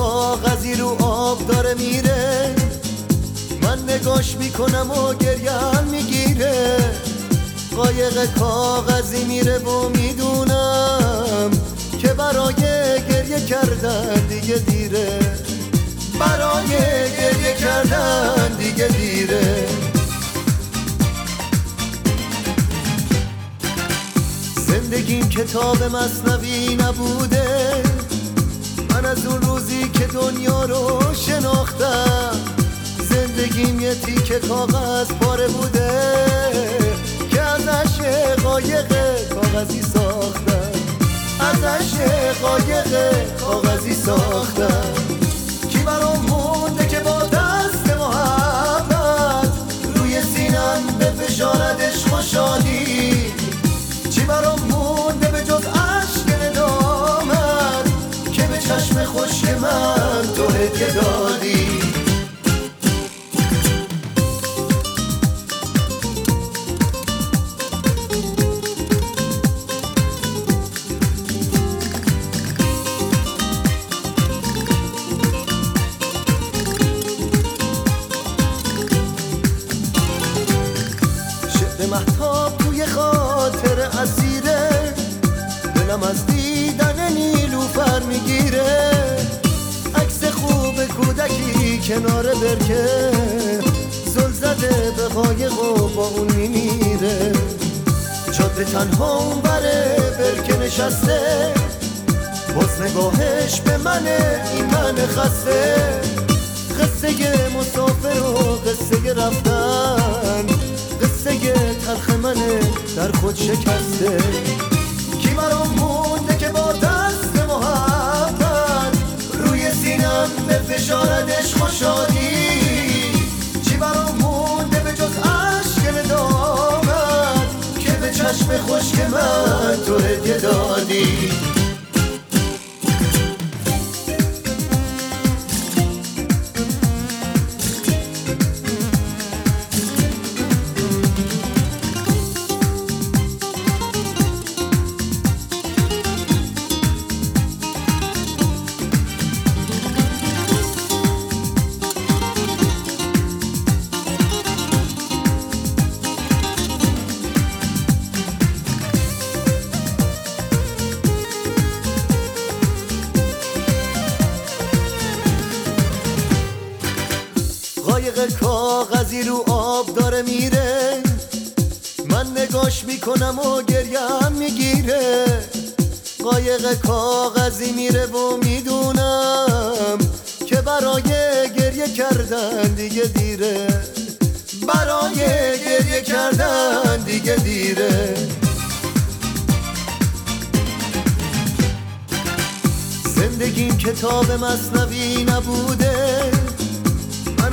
آب داره میره. من نگاش می‌کنم و گریان می‌گیره. قایق کاغذی میره و می‌دونم که برای گریه کردن دیگه دیره. برای گریه کردن دیگه دیره. زندگیم کتاب مصنوی نبوده من از اون روزی که دنیا رو شناختم زندگیم یه تیک کاغذ پاره بوده که ازش قایق کاغذی ساختم. ازش قایق کاغذی ساختم. هدیه دادی. شعر محتاب توی خاطر اسیره دلم از کنار برکه زل زده به قایق و با اون میمیره. جاده تنها اون بره برکه نشسته باز نگاهش به منه این من خسته. قصه مسافر و قصه رفتن قصه تلخ منه در خود شکسته. هدیه قایق کاغذی رو آب داره میره. من نگاش می‌کنم و گریم می‌گیره. قایق کاغذی میره و می‌دونم که برای گریه کردن دیگه دیره. برای گریه کردن دیگه دیره. زندگیم کتاب مصنوی نبوده.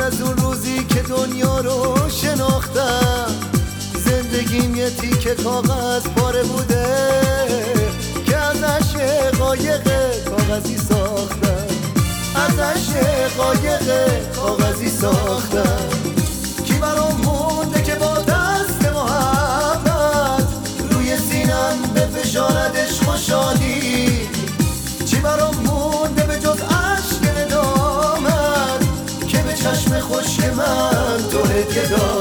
از اون روزی که دنیا رو شناختم. زندگیم یه تیکه کاغذ پاره بوده که ازش قایق کاغذی ساختم. ازش قایق کاغذی ساختم. کی برام مونده که با دست محبت روی سینم به فشاردش خوشانیم من تو هدیه دار.